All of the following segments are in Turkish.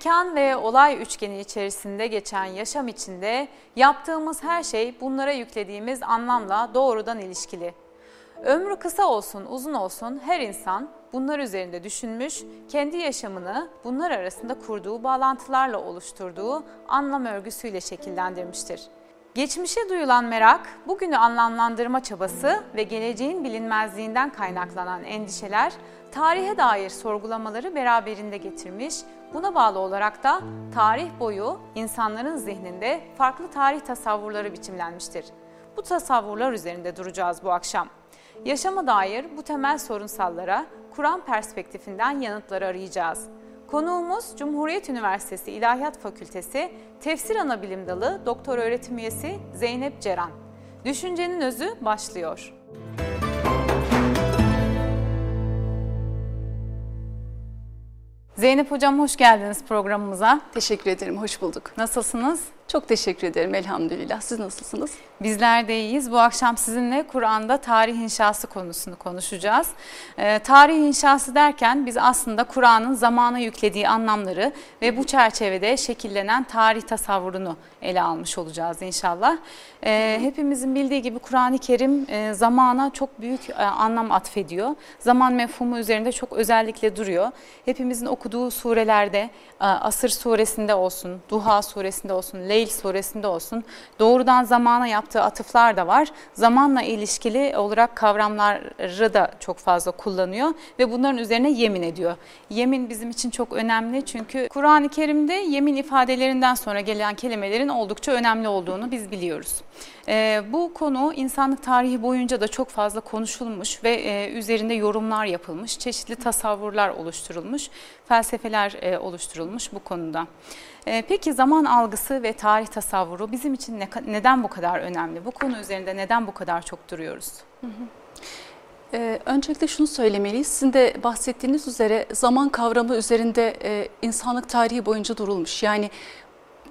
Mekan ve olay üçgeni içerisinde geçen yaşam içinde yaptığımız her şey bunlara yüklediğimiz anlamla doğrudan ilişkili. Ömrü kısa olsun, uzun olsun her insan bunlar üzerinde düşünmüş, kendi yaşamını bunlar arasında kurduğu bağlantılarla oluşturduğu anlam örgüsüyle şekillendirmiştir. Geçmişe duyulan merak, bugünü anlamlandırma çabası ve geleceğin bilinmezliğinden kaynaklanan endişeler, tarihe dair sorgulamaları beraberinde getirmiş, buna bağlı olarak da tarih boyu insanların zihninde farklı tarih tasavvurları biçimlenmiştir. Bu tasavvurlar üzerinde duracağız bu akşam. Yaşama dair bu temel sorunsallara Kur'an perspektifinden yanıtları arayacağız. Konuğumuz Cumhuriyet Üniversitesi İlahiyat Fakültesi Tefsir Anabilim Dalı Doktor Öğretim Üyesi Zeynep Ceran. Düşüncenin özü başlıyor. Zeynep Hocam hoş geldiniz programımıza. Teşekkür ederim, hoş bulduk. Nasılsınız? Çok teşekkür ederim elhamdülillah. Siz nasılsınız? Bizler de iyiyiz. Bu akşam sizinle Kur'an'da tarih inşası konusunu konuşacağız. Ee, tarih inşası derken biz aslında Kur'an'ın zamana yüklediği anlamları ve bu çerçevede şekillenen tarih tasavvurunu ele almış olacağız inşallah. Ee, hepimizin bildiği gibi Kur'an-ı Kerim e, zamana çok büyük e, anlam atfediyor. Zaman mefhumu üzerinde çok özellikle duruyor. Hepimizin okuduğu surelerde, e, Asır suresinde olsun, Duha suresinde olsun, Leyl suresinde olsun doğrudan zamana yaptığı atıflar da var. Zamanla ilişkili olarak kavramları da çok fazla kullanıyor ve bunların üzerine yemin ediyor. Yemin bizim için çok önemli çünkü Kur'an-ı Kerim'de yemin ifadelerinden sonra gelen kelimelerin oldukça önemli olduğunu biz biliyoruz. E, bu konu insanlık tarihi boyunca da çok fazla konuşulmuş ve e, üzerinde yorumlar yapılmış, çeşitli tasavvurlar oluşturulmuş, felsefeler e, oluşturulmuş bu konuda. E, peki zaman algısı ve tarih tasavvuru bizim için ne, neden bu kadar önemli? Bu konu üzerinde neden bu kadar çok duruyoruz? Ee, öncelikle şunu söylemeliyiz. Sizin de bahsettiğiniz üzere zaman kavramı üzerinde e, insanlık tarihi boyunca durulmuş. Yani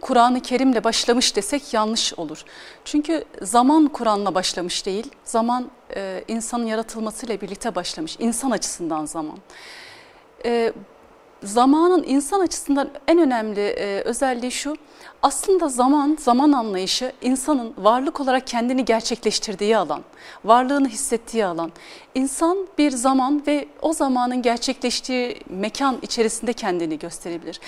Kur'an-ı Kerim'le başlamış desek yanlış olur. Çünkü zaman Kur'an'la başlamış değil, zaman e, insanın yaratılmasıyla birlikte başlamış. İnsan açısından zaman. E, zamanın insan açısından en önemli e, özelliği şu, aslında zaman, zaman anlayışı insanın varlık olarak kendini gerçekleştirdiği alan, varlığını hissettiği alan. İnsan bir zaman ve o zamanın gerçekleştiği mekan içerisinde kendini gösterebilir.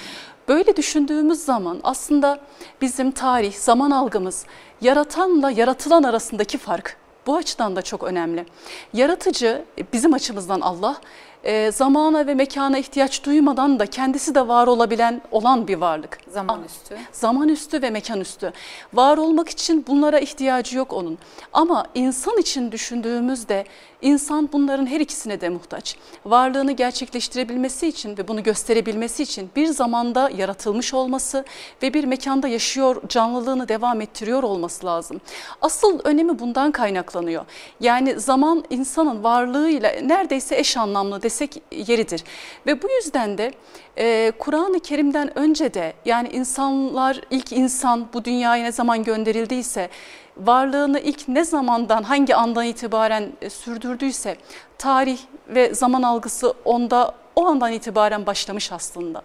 Böyle düşündüğümüz zaman aslında bizim tarih, zaman algımız yaratanla yaratılan arasındaki fark bu açıdan da çok önemli. Yaratıcı bizim açımızdan Allah e, zamana ve mekana ihtiyaç duymadan da kendisi de var olabilen olan bir varlık. Zaman ah, üstü. Zaman üstü ve mekan üstü. Var olmak için bunlara ihtiyacı yok onun. Ama insan için düşündüğümüzde insan bunların her ikisine de muhtaç. Varlığını gerçekleştirebilmesi için ve bunu gösterebilmesi için bir zamanda yaratılmış olması ve bir mekanda yaşıyor, canlılığını devam ettiriyor olması lazım. Asıl önemi bundan kaynaklanıyor. Yani zaman insanın varlığıyla neredeyse eş anlamlı desek yeridir. Ve bu yüzden de e, Kur'an-ı Kerim'den önce de yani insanlar ilk insan bu dünyaya ne zaman gönderildiyse varlığını ilk ne zamandan hangi andan itibaren e, sürdürdüyse tarih ve zaman algısı onda o andan itibaren başlamış aslında.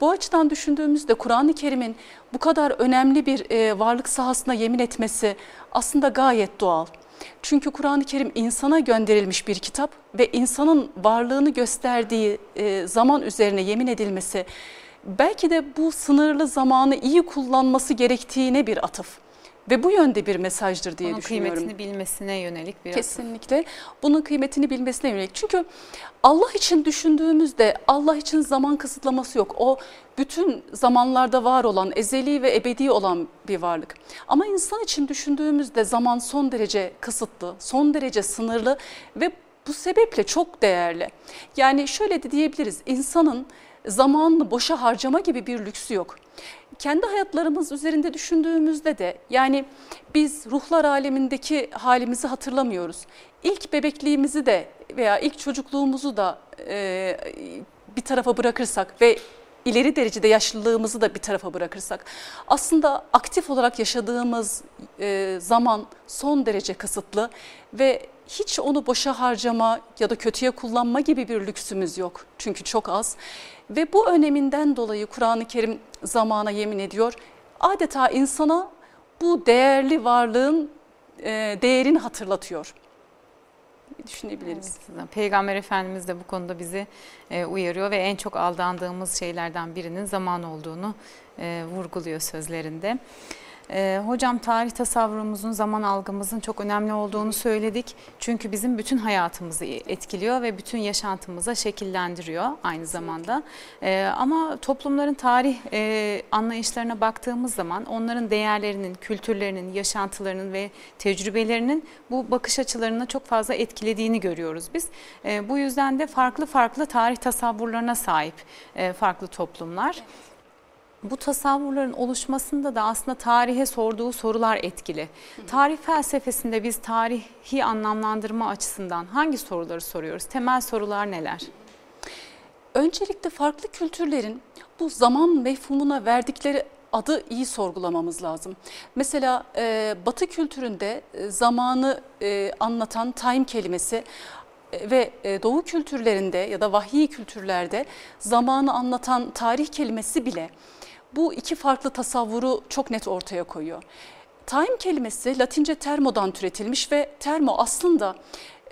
Bu açıdan düşündüğümüzde Kur'an-ı Kerim'in bu kadar önemli bir e, varlık sahasına yemin etmesi aslında gayet doğal. Çünkü Kur'an-ı Kerim insana gönderilmiş bir kitap ve insanın varlığını gösterdiği e, zaman üzerine yemin edilmesi belki de bu sınırlı zamanı iyi kullanması gerektiğine bir atıf. Ve bu yönde bir mesajdır diye Onun düşünüyorum. kıymetini bilmesine yönelik bir Kesinlikle. Bunun kıymetini bilmesine yönelik. Çünkü Allah için düşündüğümüzde Allah için zaman kısıtlaması yok. O bütün zamanlarda var olan, ezeli ve ebedi olan bir varlık. Ama insan için düşündüğümüzde zaman son derece kısıtlı, son derece sınırlı ve bu sebeple çok değerli. Yani şöyle de diyebiliriz, insanın zamanını boşa harcama gibi bir lüksü yok. Kendi hayatlarımız üzerinde düşündüğümüzde de yani biz ruhlar alemindeki halimizi hatırlamıyoruz. İlk bebekliğimizi de veya ilk çocukluğumuzu da e, bir tarafa bırakırsak ve ileri derecede yaşlılığımızı da bir tarafa bırakırsak aslında aktif olarak yaşadığımız e, zaman son derece kısıtlı ve hiç onu boşa harcama ya da kötüye kullanma gibi bir lüksümüz yok. Çünkü çok az. Ve bu öneminden dolayı Kur'an-ı Kerim zamana yemin ediyor. Adeta insana bu değerli varlığın e, değerini hatırlatıyor düşünebiliriz. Evet, Peygamber Efendimiz de bu konuda bizi e, uyarıyor ve en çok aldandığımız şeylerden birinin zaman olduğunu e, vurguluyor sözlerinde. E, hocam tarih tasavvurumuzun, zaman algımızın çok önemli olduğunu söyledik. Çünkü bizim bütün hayatımızı etkiliyor ve bütün yaşantımıza şekillendiriyor aynı zamanda. E, ama toplumların tarih e, anlayışlarına baktığımız zaman onların değerlerinin, kültürlerinin, yaşantılarının ve tecrübelerinin bu bakış açılarını çok fazla etkilediğini görüyoruz biz. E, bu yüzden de farklı farklı tarih tasavvurlarına sahip e, farklı toplumlar. Evet bu tasavvurların oluşmasında da aslında tarihe sorduğu sorular etkili. Tarih felsefesinde biz tarihi anlamlandırma açısından hangi soruları soruyoruz? Temel sorular neler? Öncelikle farklı kültürlerin bu zaman mefhumuna verdikleri adı iyi sorgulamamız lazım. Mesela e, Batı kültüründe e, zamanı e, anlatan time kelimesi e, ve e, Doğu kültürlerinde ya da vahiy kültürlerde zamanı anlatan tarih kelimesi bile bu iki farklı tasavvuru çok net ortaya koyuyor. Time kelimesi Latince termodan türetilmiş ve termo aslında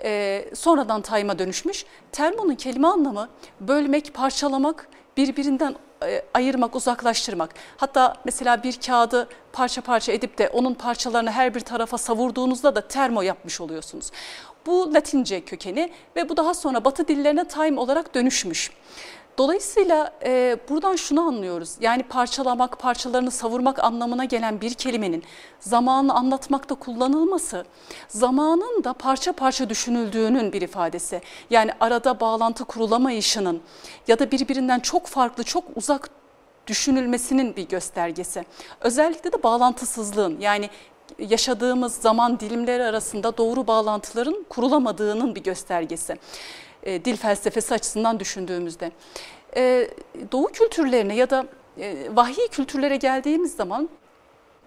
e, sonradan time'a dönüşmüş. Termonun kelime anlamı bölmek, parçalamak, birbirinden e, ayırmak, uzaklaştırmak. Hatta mesela bir kağıdı parça parça edip de onun parçalarını her bir tarafa savurduğunuzda da termo yapmış oluyorsunuz. Bu Latince kökeni ve bu daha sonra Batı dillerine time olarak dönüşmüş. Dolayısıyla e, buradan şunu anlıyoruz. Yani parçalamak, parçalarını savurmak anlamına gelen bir kelimenin zamanı anlatmakta kullanılması, zamanın da parça parça düşünüldüğünün bir ifadesi. Yani arada bağlantı kurulamayışının ya da birbirinden çok farklı, çok uzak düşünülmesinin bir göstergesi. Özellikle de bağlantısızlığın yani yaşadığımız zaman dilimleri arasında doğru bağlantıların kurulamadığının bir göstergesi e, dil felsefesi açısından düşündüğümüzde. E, doğu kültürlerine ya da e, vahiy kültürlere geldiğimiz zaman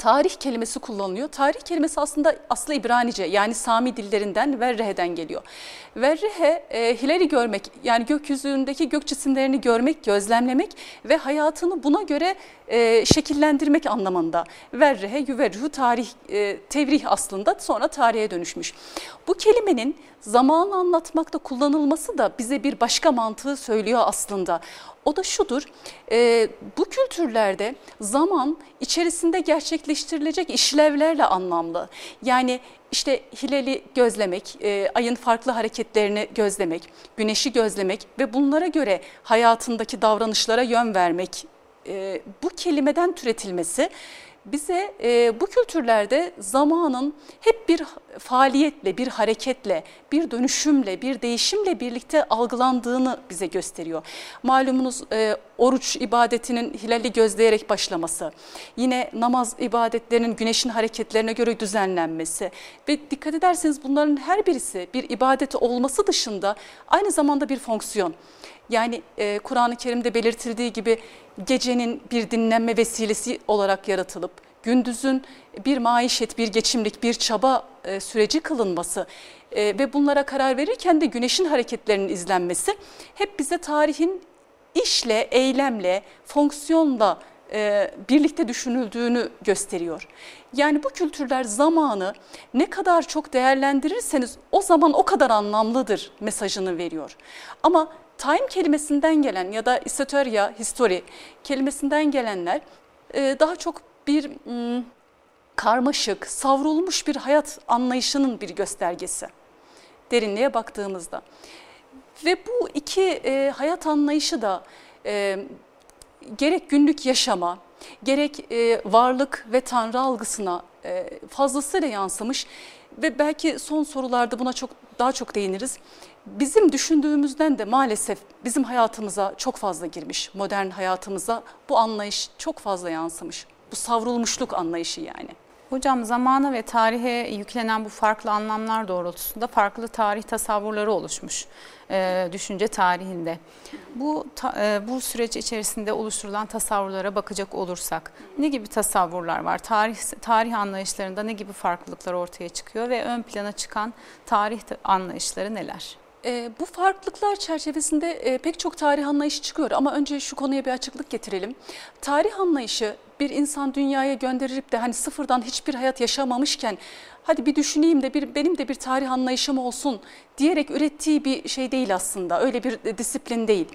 tarih kelimesi kullanılıyor. Tarih kelimesi aslında aslı İbranice yani Sami dillerinden Verrehe'den geliyor. Verrehe e, hilali görmek yani gökyüzündeki gök cisimlerini görmek, gözlemlemek ve hayatını buna göre e, şekillendirmek anlamında. Verrehe, yüverruhu tarih, e, tevrih aslında sonra tarihe dönüşmüş. Bu kelimenin zamanı anlatmakta kullanılması da bize bir başka mantığı söylüyor aslında. O da şudur, e, bu kültürlerde zaman içerisinde gerçekleştirilecek işlevlerle anlamlı. Yani işte hilali gözlemek, e, ayın farklı hareketlerini gözlemek, güneşi gözlemek ve bunlara göre hayatındaki davranışlara yön vermek e, bu kelimeden türetilmesi bize e, bu kültürlerde zamanın hep bir faaliyetle, bir hareketle, bir dönüşümle, bir değişimle birlikte algılandığını bize gösteriyor. Malumunuz e, oruç ibadetinin hilali gözleyerek başlaması, yine namaz ibadetlerinin güneşin hareketlerine göre düzenlenmesi ve dikkat ederseniz bunların her birisi bir ibadet olması dışında aynı zamanda bir fonksiyon. Yani e, Kur'an-ı Kerim'de belirtildiği gibi gecenin bir dinlenme vesilesi olarak yaratılıp gündüzün bir maişet, bir geçimlik, bir çaba e, süreci kılınması e, ve bunlara karar verirken de güneşin hareketlerinin izlenmesi hep bize tarihin işle, eylemle, fonksiyonla e, birlikte düşünüldüğünü gösteriyor. Yani bu kültürler zamanı ne kadar çok değerlendirirseniz o zaman o kadar anlamlıdır mesajını veriyor. Ama time kelimesinden gelen ya da esoteria, history kelimesinden gelenler e, daha çok bir hmm, karmaşık, savrulmuş bir hayat anlayışının bir göstergesi derinliğe baktığımızda. Ve bu iki e, hayat anlayışı da e, gerek günlük yaşama, gerek varlık ve tanrı algısına fazlasıyla yansımış ve belki son sorularda buna çok daha çok değiniriz. Bizim düşündüğümüzden de maalesef bizim hayatımıza çok fazla girmiş, modern hayatımıza bu anlayış çok fazla yansımış. Bu savrulmuşluk anlayışı yani. Hocam zamana ve tarihe yüklenen bu farklı anlamlar doğrultusunda farklı tarih tasavvurları oluşmuş e, düşünce tarihinde. Bu ta, e, bu süreç içerisinde oluşturulan tasavvurlara bakacak olursak ne gibi tasavvurlar var? Tarih tarih anlayışlarında ne gibi farklılıklar ortaya çıkıyor ve ön plana çıkan tarih anlayışları neler? E, bu farklılıklar çerçevesinde e, pek çok tarih anlayışı çıkıyor ama önce şu konuya bir açıklık getirelim. Tarih anlayışı bir insan dünyaya gönderilip de hani sıfırdan hiçbir hayat yaşamamışken hadi bir düşüneyim de bir benim de bir tarih anlayışım olsun diyerek ürettiği bir şey değil aslında. Öyle bir disiplin değil.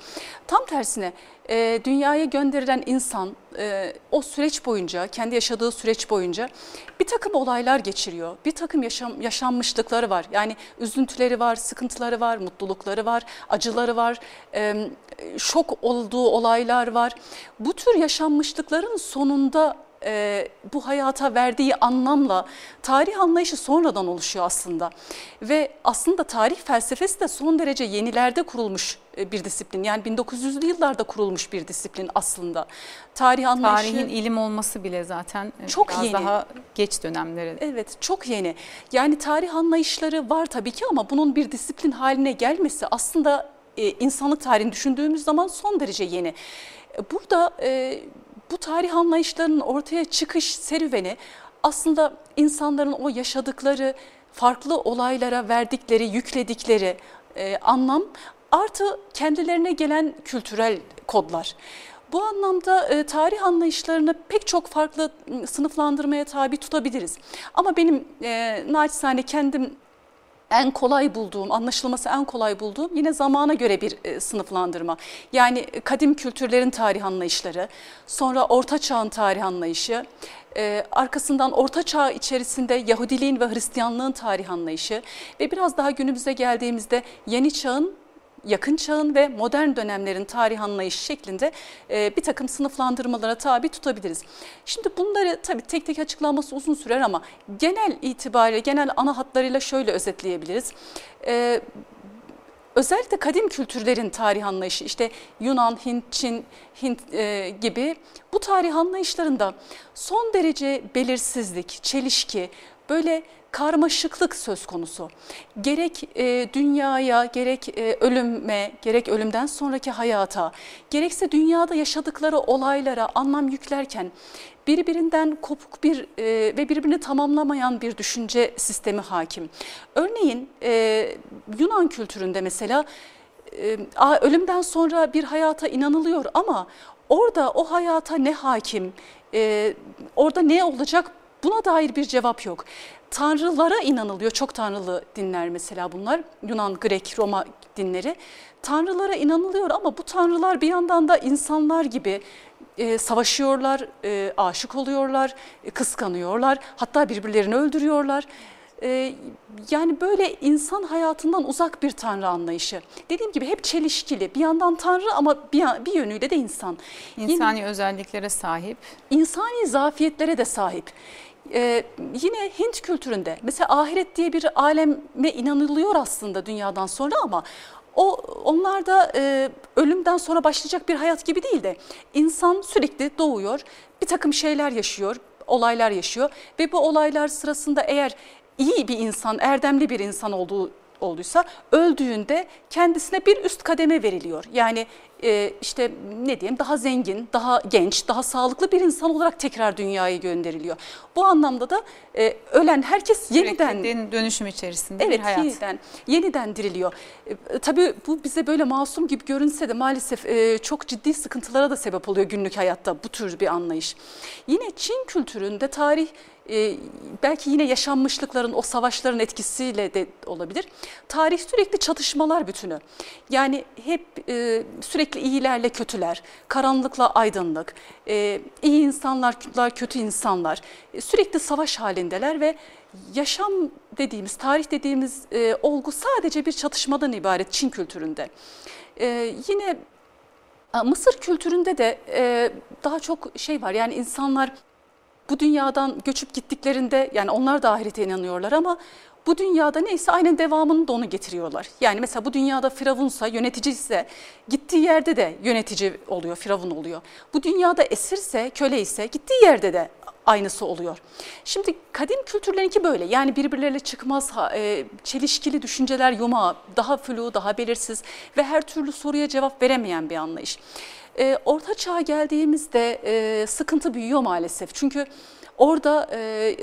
Tam tersine e, dünyaya gönderilen insan e, o süreç boyunca, kendi yaşadığı süreç boyunca bir takım olaylar geçiriyor. Bir takım yaşam, yaşanmışlıkları var. Yani üzüntüleri var, sıkıntıları var, mutlulukları var, acıları var, e, şok olduğu olaylar var. Bu tür yaşanmışlıkların sonunda e, bu hayata verdiği anlamla tarih anlayışı sonradan oluşuyor aslında. Ve aslında tarih felsefesi de son derece yenilerde kurulmuş e, bir disiplin. Yani 1900'lü yıllarda kurulmuş bir disiplin aslında. Tarih anlayışı... Tarihin ilim olması bile zaten e, çok biraz yeni. daha geç dönemlere. Evet çok yeni. Yani tarih anlayışları var tabii ki ama bunun bir disiplin haline gelmesi aslında e, insanlık tarihini düşündüğümüz zaman son derece yeni. Burada e, bu tarih anlayışlarının ortaya çıkış serüveni aslında insanların o yaşadıkları farklı olaylara verdikleri, yükledikleri e, anlam artı kendilerine gelen kültürel kodlar. Bu anlamda e, tarih anlayışlarını pek çok farklı sınıflandırmaya tabi tutabiliriz. Ama benim e, naçizane kendim en kolay bulduğum, anlaşılması en kolay bulduğum yine zamana göre bir e, sınıflandırma. Yani kadim kültürlerin tarih anlayışları, sonra orta çağın tarih anlayışı, e, arkasından orta çağ içerisinde Yahudiliğin ve Hristiyanlığın tarih anlayışı ve biraz daha günümüze geldiğimizde yeni çağın yakın çağın ve modern dönemlerin tarih anlayışı şeklinde e, bir takım sınıflandırmalara tabi tutabiliriz. Şimdi bunları tabii tek tek açıklanması uzun sürer ama genel itibariyle, genel ana hatlarıyla şöyle özetleyebiliriz. E, özellikle kadim kültürlerin tarih anlayışı işte Yunan, Hint, Çin, Hint e, gibi bu tarih anlayışlarında son derece belirsizlik, çelişki, böyle karmaşıklık söz konusu. Gerek e, dünyaya, gerek e, ölüme, gerek ölümden sonraki hayata, gerekse dünyada yaşadıkları olaylara anlam yüklerken birbirinden kopuk bir e, ve birbirini tamamlamayan bir düşünce sistemi hakim. Örneğin e, Yunan kültüründe mesela e, ölümden sonra bir hayata inanılıyor ama orada o hayata ne hakim, e, orada ne olacak buna dair bir cevap yok tanrılara inanılıyor. Çok tanrılı dinler mesela bunlar. Yunan, Grek, Roma dinleri. Tanrılara inanılıyor ama bu tanrılar bir yandan da insanlar gibi e, savaşıyorlar, e, aşık oluyorlar, e, kıskanıyorlar. Hatta birbirlerini öldürüyorlar. E, yani böyle insan hayatından uzak bir tanrı anlayışı. Dediğim gibi hep çelişkili. Bir yandan tanrı ama bir, bir yönüyle de insan. İnsani Yine, özelliklere sahip. İnsani zafiyetlere de sahip. Ee, yine Hint kültüründe mesela ahiret diye bir aleme inanılıyor aslında dünyadan sonra ama o onlarda e, ölümden sonra başlayacak bir hayat gibi değil de insan sürekli doğuyor, bir takım şeyler yaşıyor, olaylar yaşıyor ve bu olaylar sırasında eğer iyi bir insan, erdemli bir insan olduğu olduysa öldüğünde kendisine bir üst kademe veriliyor. Yani e, işte ne diyeyim daha zengin, daha genç, daha sağlıklı bir insan olarak tekrar dünyaya gönderiliyor. Bu anlamda da e, ölen herkes yeniden Sürekli dönüşüm içerisinde evet, bir hayat. yeniden yeniden diriliyor. E, tabii bu bize böyle masum gibi görünse de maalesef e, çok ciddi sıkıntılara da sebep oluyor günlük hayatta bu tür bir anlayış. Yine Çin kültüründe tarih e, belki yine yaşanmışlıkların, o savaşların etkisiyle de olabilir. Tarih sürekli çatışmalar bütünü. Yani hep e, sürekli iyilerle kötüler, karanlıkla aydınlık, e, iyi insanlar, kötü insanlar e, sürekli savaş halindeler ve yaşam dediğimiz, tarih dediğimiz e, olgu sadece bir çatışmadan ibaret Çin kültüründe. E, yine Mısır kültüründe de e, daha çok şey var yani insanlar bu dünyadan göçüp gittiklerinde yani onlar da ahirete inanıyorlar ama bu dünyada neyse aynen devamını da onu getiriyorlar. Yani mesela bu dünyada firavunsa, yönetici ise gittiği yerde de yönetici oluyor, firavun oluyor. Bu dünyada esirse, köle ise gittiği yerde de aynısı oluyor. Şimdi kadim kültürlerinki böyle yani birbirleriyle çıkmaz e, çelişkili düşünceler yumağı daha flu daha belirsiz ve her türlü soruya cevap veremeyen bir anlayış. E, Orta Çağ'a geldiğimizde e, sıkıntı büyüyor maalesef. Çünkü Orada e,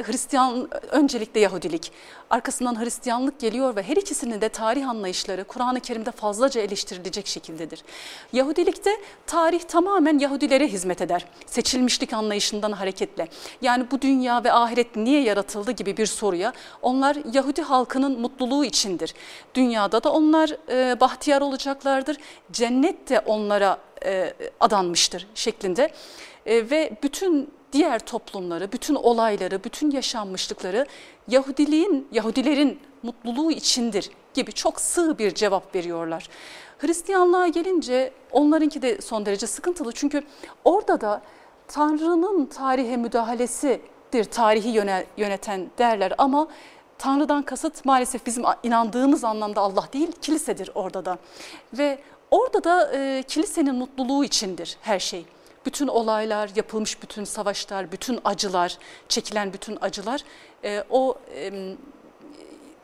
Hristiyan öncelikle Yahudilik, arkasından Hristiyanlık geliyor ve her ikisinin de tarih anlayışları Kur'an-ı Kerim'de fazlaca eleştirilecek şekildedir. Yahudilikte tarih tamamen Yahudilere hizmet eder. Seçilmişlik anlayışından hareketle. Yani bu dünya ve ahiret niye yaratıldı gibi bir soruya onlar Yahudi halkının mutluluğu içindir. Dünyada da onlar e, bahtiyar olacaklardır. Cennet de onlara e, adanmıştır şeklinde. E, ve bütün diğer toplumları, bütün olayları, bütün yaşanmışlıkları Yahudiliğin, Yahudilerin mutluluğu içindir gibi çok sığ bir cevap veriyorlar. Hristiyanlığa gelince onlarınki de son derece sıkıntılı. Çünkü orada da Tanrı'nın tarihe müdahalesidir tarihi yöneten derler. Ama Tanrı'dan kasıt maalesef bizim inandığımız anlamda Allah değil kilisedir orada da. Ve orada da e, kilisenin mutluluğu içindir her şey bütün olaylar, yapılmış bütün savaşlar, bütün acılar, çekilen bütün acılar e, o e,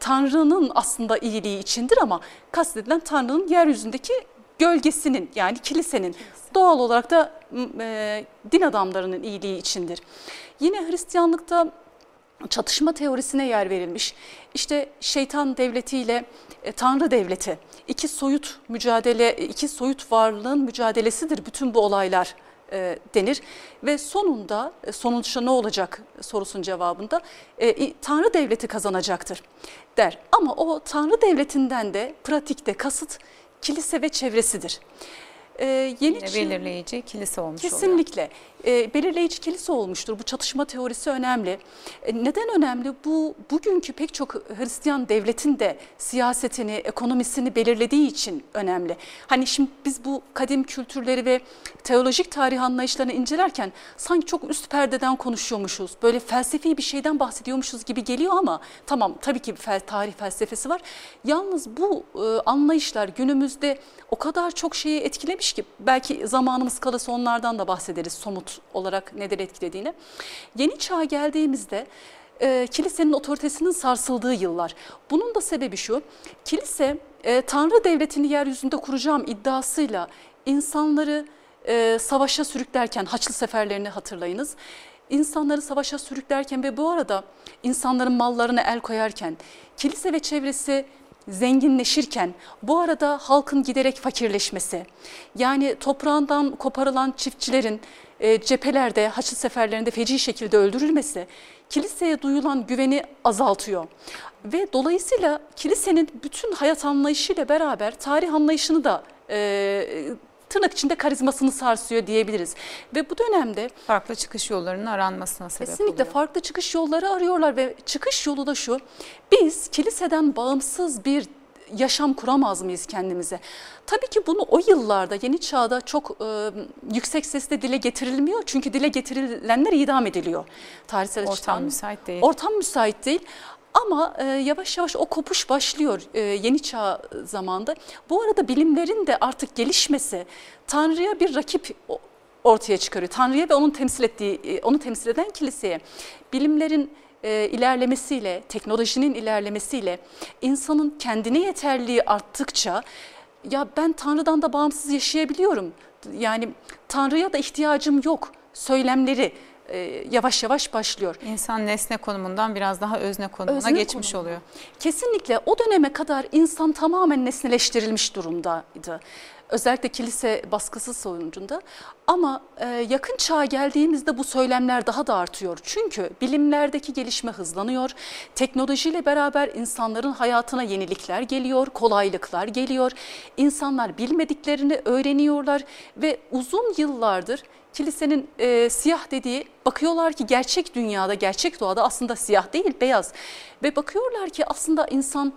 Tanrı'nın aslında iyiliği içindir ama kastedilen Tanrı'nın yeryüzündeki gölgesinin yani kilisenin doğal olarak da e, din adamlarının iyiliği içindir. Yine Hristiyanlıkta çatışma teorisine yer verilmiş. İşte şeytan devletiyle e, Tanrı devleti iki soyut mücadele, iki soyut varlığın mücadelesidir bütün bu olaylar e, denir ve sonunda e, sonuçta ne olacak sorusunun cevabında e, Tanrı devleti kazanacaktır der. Ama o Tanrı devletinden de pratikte kasıt kilise ve çevresidir. Ee, yeni Yine belirleyici kilise olmuş Kesinlikle. oluyor. E, belirleyici kilise olmuştur. Bu çatışma teorisi önemli. E, neden önemli? Bu bugünkü pek çok Hristiyan devletin de siyasetini, ekonomisini belirlediği için önemli. Hani şimdi biz bu kadim kültürleri ve teolojik tarih anlayışlarını incelerken sanki çok üst perdeden konuşuyormuşuz. Böyle felsefi bir şeyden bahsediyormuşuz gibi geliyor ama tamam tabii ki fel, tarih felsefesi var. Yalnız bu e, anlayışlar günümüzde o kadar çok şeyi etkilemiş ki belki zamanımız kalırsa onlardan da bahsederiz somut olarak nedir etkilediğini. Yeni çağa geldiğimizde e, kilisenin otoritesinin sarsıldığı yıllar. Bunun da sebebi şu, kilise e, Tanrı devletini yeryüzünde kuracağım iddiasıyla insanları e, savaşa sürüklerken, Haçlı seferlerini hatırlayınız. İnsanları savaşa sürüklerken ve bu arada insanların mallarına el koyarken, kilise ve çevresi zenginleşirken bu arada halkın giderek fakirleşmesi yani toprağından koparılan çiftçilerin e, cephelerde, Haçlı seferlerinde feci şekilde öldürülmesi kiliseye duyulan güveni azaltıyor. Ve dolayısıyla kilisenin bütün hayat anlayışıyla beraber tarih anlayışını da e, tırnak içinde karizmasını sarsıyor diyebiliriz. Ve bu dönemde farklı çıkış yollarının aranmasına sebep kesinlikle oluyor. farklı çıkış yolları arıyorlar ve çıkış yolu da şu. Biz kiliseden bağımsız bir yaşam kuramaz mıyız kendimize? Tabii ki bunu o yıllarda yeni çağda çok e, yüksek sesle dile getirilmiyor. Çünkü dile getirilenler idam ediliyor. Tarihsel Ortam açıdan. müsait değil. Ortam müsait değil. Ama e, yavaş yavaş o kopuş başlıyor e, yeni çağ zamanda. Bu arada bilimlerin de artık gelişmesi Tanrı'ya bir rakip ortaya çıkarıyor. Tanrı'ya ve onun temsil ettiği, e, onu temsil eden kiliseye. Bilimlerin e, ilerlemesiyle, teknolojinin ilerlemesiyle insanın kendine yeterliği arttıkça ya ben Tanrı'dan da bağımsız yaşayabiliyorum. Yani Tanrı'ya da ihtiyacım yok söylemleri e, yavaş yavaş başlıyor. İnsan nesne konumundan biraz daha özne konumuna özne geçmiş konum. oluyor. Kesinlikle o döneme kadar insan tamamen nesneleştirilmiş durumdaydı özellikle kilise baskısı sonucunda. Ama e, yakın çağa geldiğimizde bu söylemler daha da artıyor. Çünkü bilimlerdeki gelişme hızlanıyor. Teknolojiyle beraber insanların hayatına yenilikler geliyor, kolaylıklar geliyor. İnsanlar bilmediklerini öğreniyorlar ve uzun yıllardır kilisenin e, siyah dediği bakıyorlar ki gerçek dünyada, gerçek doğada aslında siyah değil beyaz. Ve bakıyorlar ki aslında insan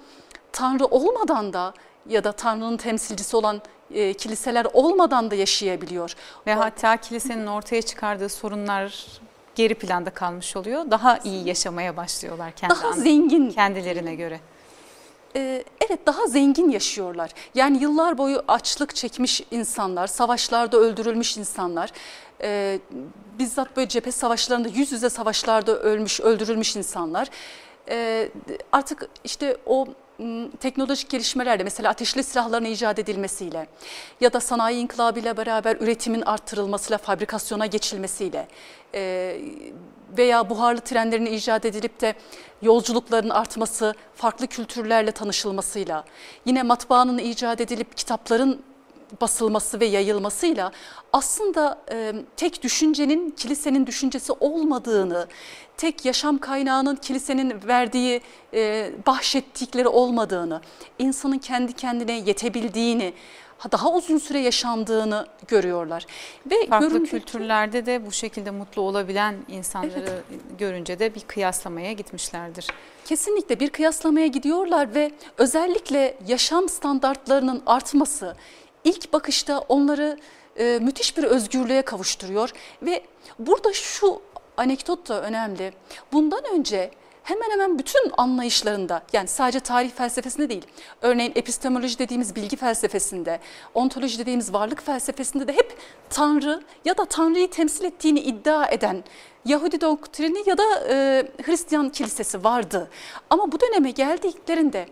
Tanrı olmadan da ya da Tanrı'nın temsilcisi olan e, kiliseler olmadan da yaşayabiliyor. Ve o, hatta kilisenin ortaya çıkardığı sorunlar geri planda kalmış oluyor. Daha iyi yaşamaya başlıyorlar kendi daha zengin kendilerine göre. E, evet daha zengin yaşıyorlar. Yani yıllar boyu açlık çekmiş insanlar, savaşlarda öldürülmüş insanlar, e, bizzat böyle cephe savaşlarında yüz yüze savaşlarda ölmüş, öldürülmüş insanlar. E, artık işte o teknolojik gelişmelerle mesela ateşli silahların icat edilmesiyle ya da sanayi inkılabıyla beraber üretimin arttırılmasıyla, fabrikasyona geçilmesiyle e, veya buharlı trenlerin icat edilip de yolculukların artması, farklı kültürlerle tanışılmasıyla, yine matbaanın icat edilip kitapların basılması ve yayılmasıyla aslında e, tek düşüncenin kilisenin düşüncesi olmadığını, tek yaşam kaynağının kilisenin verdiği, e, bahşettikleri olmadığını, insanın kendi kendine yetebildiğini, daha uzun süre yaşandığını görüyorlar. Ve farklı kültürlerde de bu şekilde mutlu olabilen insanları evet. görünce de bir kıyaslamaya gitmişlerdir. Kesinlikle bir kıyaslamaya gidiyorlar ve özellikle yaşam standartlarının artması ilk bakışta onları e, müthiş bir özgürlüğe kavuşturuyor ve burada şu anekdot da önemli. Bundan önce hemen hemen bütün anlayışlarında yani sadece tarih felsefesinde değil örneğin epistemoloji dediğimiz bilgi felsefesinde ontoloji dediğimiz varlık felsefesinde de hep Tanrı ya da Tanrı'yı temsil ettiğini iddia eden Yahudi doktrini ya da e, Hristiyan kilisesi vardı. Ama bu döneme geldiklerinde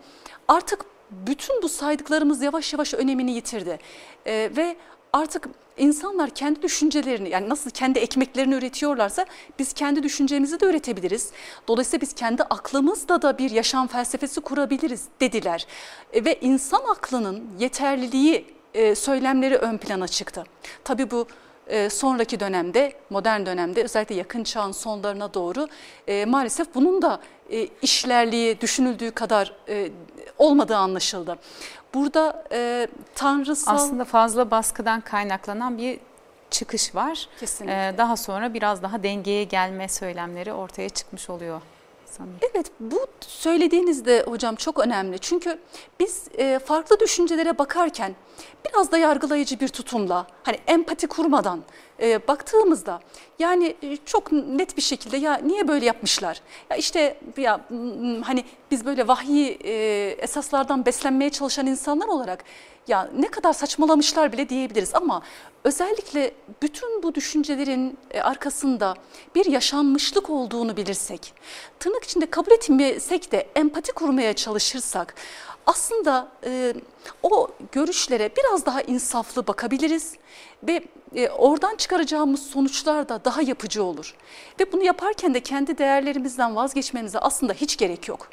artık bütün bu saydıklarımız yavaş yavaş önemini yitirdi. E, ve artık insanlar kendi düşüncelerini yani nasıl kendi ekmeklerini üretiyorlarsa biz kendi düşüncemizi de üretebiliriz. Dolayısıyla biz kendi aklımızda da bir yaşam felsefesi kurabiliriz dediler. E, ve insan aklının yeterliliği e, söylemleri ön plana çıktı. Tabii bu e, sonraki dönemde, modern dönemde özellikle yakın çağın sonlarına doğru e, maalesef bunun da e, işlerliği düşünüldüğü kadar olmadığı anlaşıldı. Burada e, tanrısal... Aslında fazla baskıdan kaynaklanan bir çıkış var. Kesinlikle. Ee, daha sonra biraz daha dengeye gelme söylemleri ortaya çıkmış oluyor sanırım. Evet bu söylediğiniz de hocam çok önemli. Çünkü biz e, farklı düşüncelere bakarken biraz da yargılayıcı bir tutumla hani empati kurmadan e, baktığımızda yani e, çok net bir şekilde ya niye böyle yapmışlar? Ya işte ya hani biz böyle vahiy e, esaslardan beslenmeye çalışan insanlar olarak ya ne kadar saçmalamışlar bile diyebiliriz ama özellikle bütün bu düşüncelerin e, arkasında bir yaşanmışlık olduğunu bilirsek, tırnak içinde kabul etmesek de empati kurmaya çalışırsak aslında e, o görüşlere biraz daha insaflı bakabiliriz ve e, oradan çıkaracağımız sonuçlar da daha yapıcı olur. Ve bunu yaparken de kendi değerlerimizden vazgeçmemize aslında hiç gerek yok.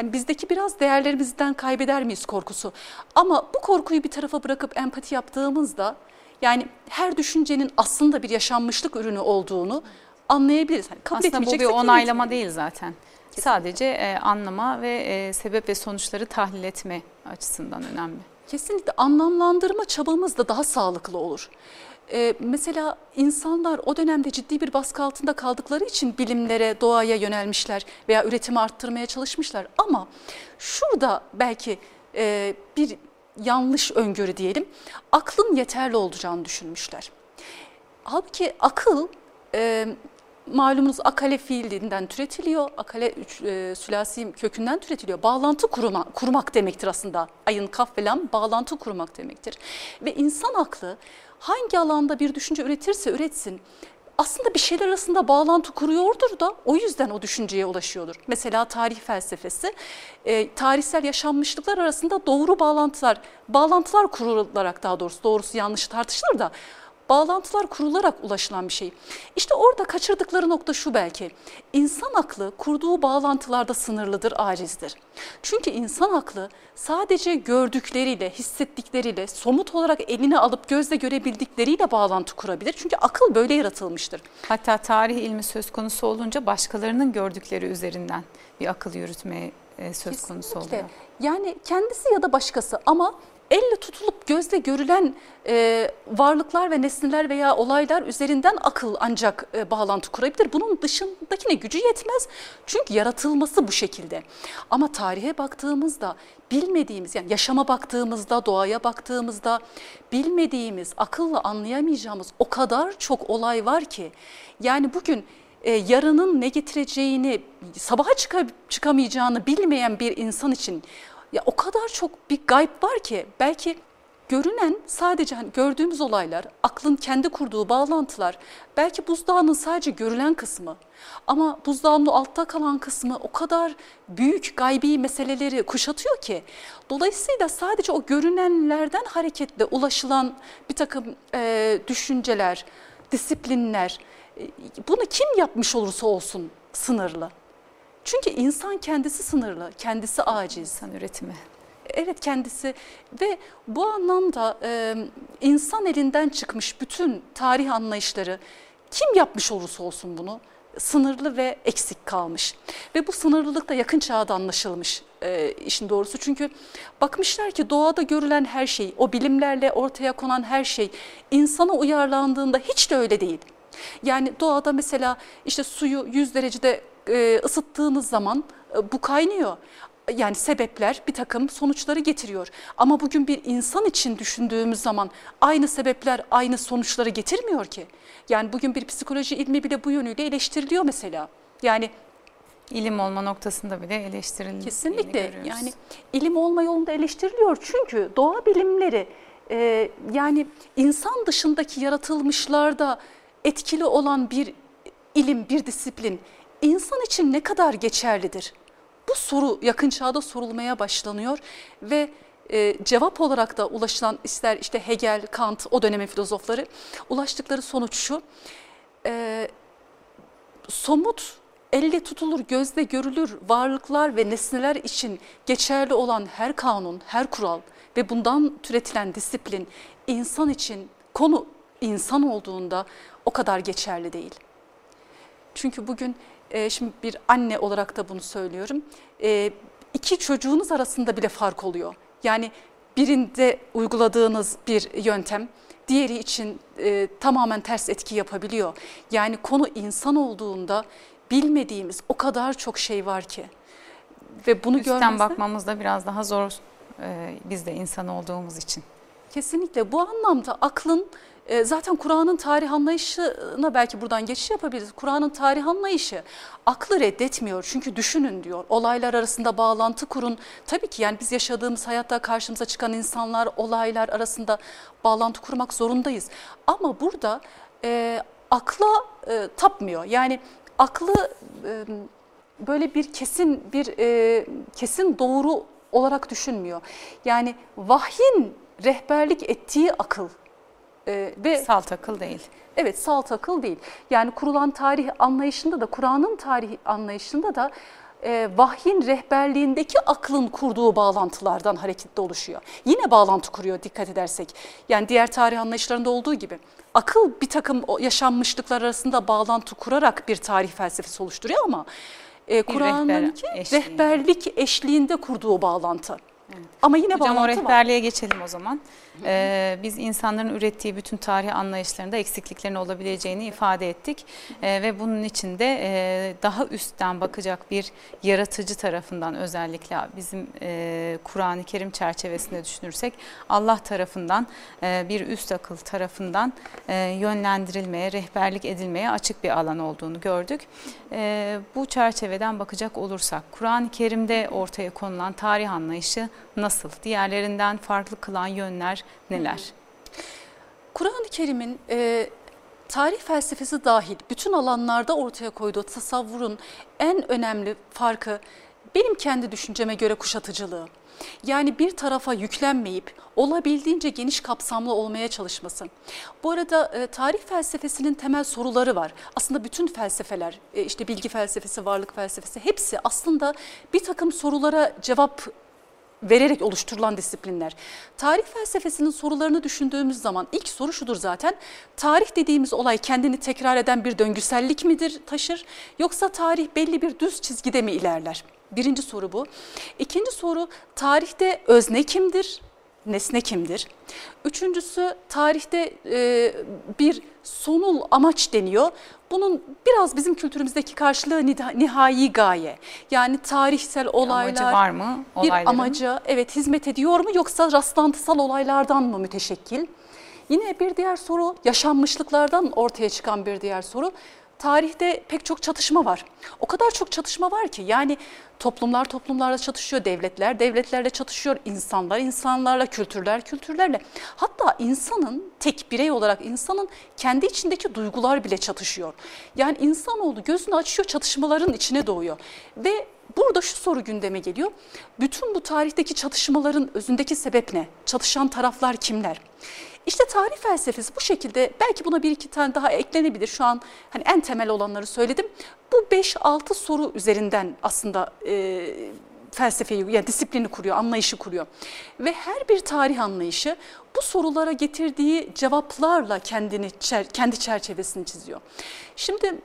Hani bizdeki biraz değerlerimizden kaybeder miyiz korkusu. Ama bu korkuyu bir tarafa bırakıp empati yaptığımızda yani her düşüncenin aslında bir yaşanmışlık ürünü olduğunu anlayabiliriz. Hani kabul aslında bu bir onaylama değil zaten. Kesinlikle. Sadece e, anlama ve e, sebep ve sonuçları tahlil etme açısından önemli. Kesinlikle anlamlandırma çabamız da daha sağlıklı olur. Ee, mesela insanlar o dönemde ciddi bir baskı altında kaldıkları için bilimlere, doğaya yönelmişler veya üretimi arttırmaya çalışmışlar. Ama şurada belki e, bir yanlış öngörü diyelim, aklın yeterli olacağını düşünmüşler. Halbuki akıl e, malumunuz akale fiilinden türetiliyor. Akale e, sülasi kökünden türetiliyor. Bağlantı kurma, kurmak demektir aslında. Ayın kaf ve bağlantı kurmak demektir. Ve insan aklı hangi alanda bir düşünce üretirse üretsin aslında bir şeyler arasında bağlantı kuruyordur da o yüzden o düşünceye ulaşıyordur. Mesela tarih felsefesi, e, tarihsel yaşanmışlıklar arasında doğru bağlantılar, bağlantılar kurularak daha doğrusu doğrusu yanlışı tartışılır da bağlantılar kurularak ulaşılan bir şey. İşte orada kaçırdıkları nokta şu belki. İnsan aklı kurduğu bağlantılarda sınırlıdır, acizdir. Çünkü insan aklı sadece gördükleriyle, hissettikleriyle, somut olarak eline alıp gözle görebildikleriyle bağlantı kurabilir. Çünkü akıl böyle yaratılmıştır. Hatta tarih ilmi söz konusu olunca başkalarının gördükleri üzerinden bir akıl yürütmeye söz Kesinlikle. konusu oluyor. Yani kendisi ya da başkası ama elle tutulup gözle görülen e, varlıklar ve nesneler veya olaylar üzerinden akıl ancak e, bağlantı kurabilir. Bunun dışındakine gücü yetmez çünkü yaratılması bu şekilde. Ama tarihe baktığımızda bilmediğimiz yani yaşama baktığımızda, doğaya baktığımızda bilmediğimiz, akılla anlayamayacağımız o kadar çok olay var ki yani bugün e, yarının ne getireceğini, sabaha çıka, çıkamayacağını bilmeyen bir insan için Ya o kadar çok bir gayb var ki belki görünen sadece hani gördüğümüz olaylar, aklın kendi kurduğu bağlantılar, belki buzdağının sadece görülen kısmı. Ama buzdağının altta kalan kısmı o kadar büyük gaybi meseleleri kuşatıyor ki. Dolayısıyla sadece o görünenlerden hareketle ulaşılan bir takım e, düşünceler, disiplinler, e, bunu kim yapmış olursa olsun sınırlı. Çünkü insan kendisi sınırlı, kendisi aciz. İnsan üretimi. Evet kendisi ve bu anlamda e, insan elinden çıkmış bütün tarih anlayışları kim yapmış olursa olsun bunu sınırlı ve eksik kalmış. Ve bu sınırlılık da yakın çağda anlaşılmış e, işin doğrusu. Çünkü bakmışlar ki doğada görülen her şey, o bilimlerle ortaya konan her şey insana uyarlandığında hiç de öyle değil. Yani doğada mesela işte suyu 100 derecede e, ısıttığınız zaman e, bu kaynıyor yani sebepler bir takım sonuçları getiriyor. Ama bugün bir insan için düşündüğümüz zaman aynı sebepler aynı sonuçları getirmiyor ki. Yani bugün bir psikoloji ilmi bile bu yönüyle eleştiriliyor mesela. Yani ilim olma noktasında bile eleştirildiğini kesinlikle görüyoruz. yani ilim olma yolunda eleştiriliyor çünkü doğa bilimleri e, yani insan dışındaki yaratılmışlarda etkili olan bir ilim, bir disiplin insan için ne kadar geçerlidir? Bu soru yakın çağda sorulmaya başlanıyor ve e, cevap olarak da ulaşılan ister işte Hegel, Kant o dönemin filozofları ulaştıkları sonuç şu. E, somut, elle tutulur, gözle görülür varlıklar ve nesneler için geçerli olan her kanun, her kural ve bundan türetilen disiplin insan için konu insan olduğunda o kadar geçerli değil. Çünkü bugün e, şimdi bir anne olarak da bunu söylüyorum. E, iki çocuğunuz arasında bile fark oluyor. Yani birinde uyguladığınız bir yöntem diğeri için e, tamamen ters etki yapabiliyor. Yani konu insan olduğunda bilmediğimiz o kadar çok şey var ki. Ve bunu Üstten görmezden, bakmamız da biraz daha zor e, biz de insan olduğumuz için. Kesinlikle bu anlamda aklın e, zaten Kur'an'ın tarih anlayışına belki buradan geçiş yapabiliriz. Kur'an'ın tarih anlayışı aklı reddetmiyor. Çünkü düşünün diyor. Olaylar arasında bağlantı kurun. Tabii ki yani biz yaşadığımız hayatta karşımıza çıkan insanlar, olaylar arasında bağlantı kurmak zorundayız. Ama burada e, akla e, tapmıyor. Yani aklı e, böyle bir kesin bir e, kesin doğru olarak düşünmüyor. Yani vahyin rehberlik ettiği akıl e, ve Salt akıl değil. evet salt akıl değil. Yani kurulan tarih anlayışında da Kur'an'ın tarih anlayışında da e, vahyin rehberliğindeki aklın kurduğu bağlantılardan hareketli oluşuyor. Yine bağlantı kuruyor dikkat edersek. Yani diğer tarih anlayışlarında olduğu gibi. Akıl bir takım yaşanmışlıklar arasında bağlantı kurarak bir tarih felsefesi oluşturuyor ama e, Kur'an'ınki rehber eşliğinde. rehberlik eşliğinde kurduğu bağlantı. Ama yine Hocam o bağlantı var. rehberliğe geçelim o zaman. Ee, biz insanların ürettiği bütün tarih anlayışlarında eksikliklerin olabileceğini ifade ettik. Ee, ve bunun için de e, daha üstten bakacak bir yaratıcı tarafından özellikle bizim e, Kur'an-ı Kerim çerçevesinde düşünürsek Allah tarafından e, bir üst akıl tarafından e, yönlendirilmeye, rehberlik edilmeye açık bir alan olduğunu gördük. E, bu çerçeveden bakacak olursak Kur'an-ı Kerim'de ortaya konulan tarih anlayışı nasıl? Diğerlerinden farklı kılan yönler neler? Kur'an-ı Kerim'in e, tarih felsefesi dahil bütün alanlarda ortaya koyduğu tasavvurun en önemli farkı benim kendi düşünceme göre kuşatıcılığı. Yani bir tarafa yüklenmeyip olabildiğince geniş kapsamlı olmaya çalışması. Bu arada e, tarih felsefesinin temel soruları var. Aslında bütün felsefeler, e, işte bilgi felsefesi, varlık felsefesi hepsi aslında bir takım sorulara cevap vererek oluşturulan disiplinler. Tarih felsefesinin sorularını düşündüğümüz zaman ilk soru şudur zaten. Tarih dediğimiz olay kendini tekrar eden bir döngüsellik midir, taşır yoksa tarih belli bir düz çizgide mi ilerler? Birinci soru bu. İkinci soru tarihte özne kimdir? Nesne kimdir? Üçüncüsü tarihte e, bir sonul amaç deniyor. Bunun biraz bizim kültürümüzdeki karşılığı nihai gaye. Yani tarihsel olaylar Amacı var mı bir olayların? amaca evet hizmet ediyor mu yoksa rastlantısal olaylardan mı müteşekkil? Yine bir diğer soru yaşanmışlıklardan ortaya çıkan bir diğer soru. Tarihte pek çok çatışma var. O kadar çok çatışma var ki yani toplumlar toplumlarla çatışıyor, devletler devletlerle çatışıyor, insanlar insanlarla, kültürler kültürlerle. Hatta insanın tek birey olarak insanın kendi içindeki duygular bile çatışıyor. Yani insanoğlu gözünü açıyor çatışmaların içine doğuyor ve Burada şu soru gündeme geliyor. Bütün bu tarihteki çatışmaların özündeki sebep ne? Çatışan taraflar kimler? İşte tarih felsefesi bu şekilde belki buna bir iki tane daha eklenebilir. Şu an hani en temel olanları söyledim. Bu 5-6 soru üzerinden aslında e, felsefeyi yani disiplini kuruyor, anlayışı kuruyor. Ve her bir tarih anlayışı bu sorulara getirdiği cevaplarla kendini kendi çerçevesini çiziyor. Şimdi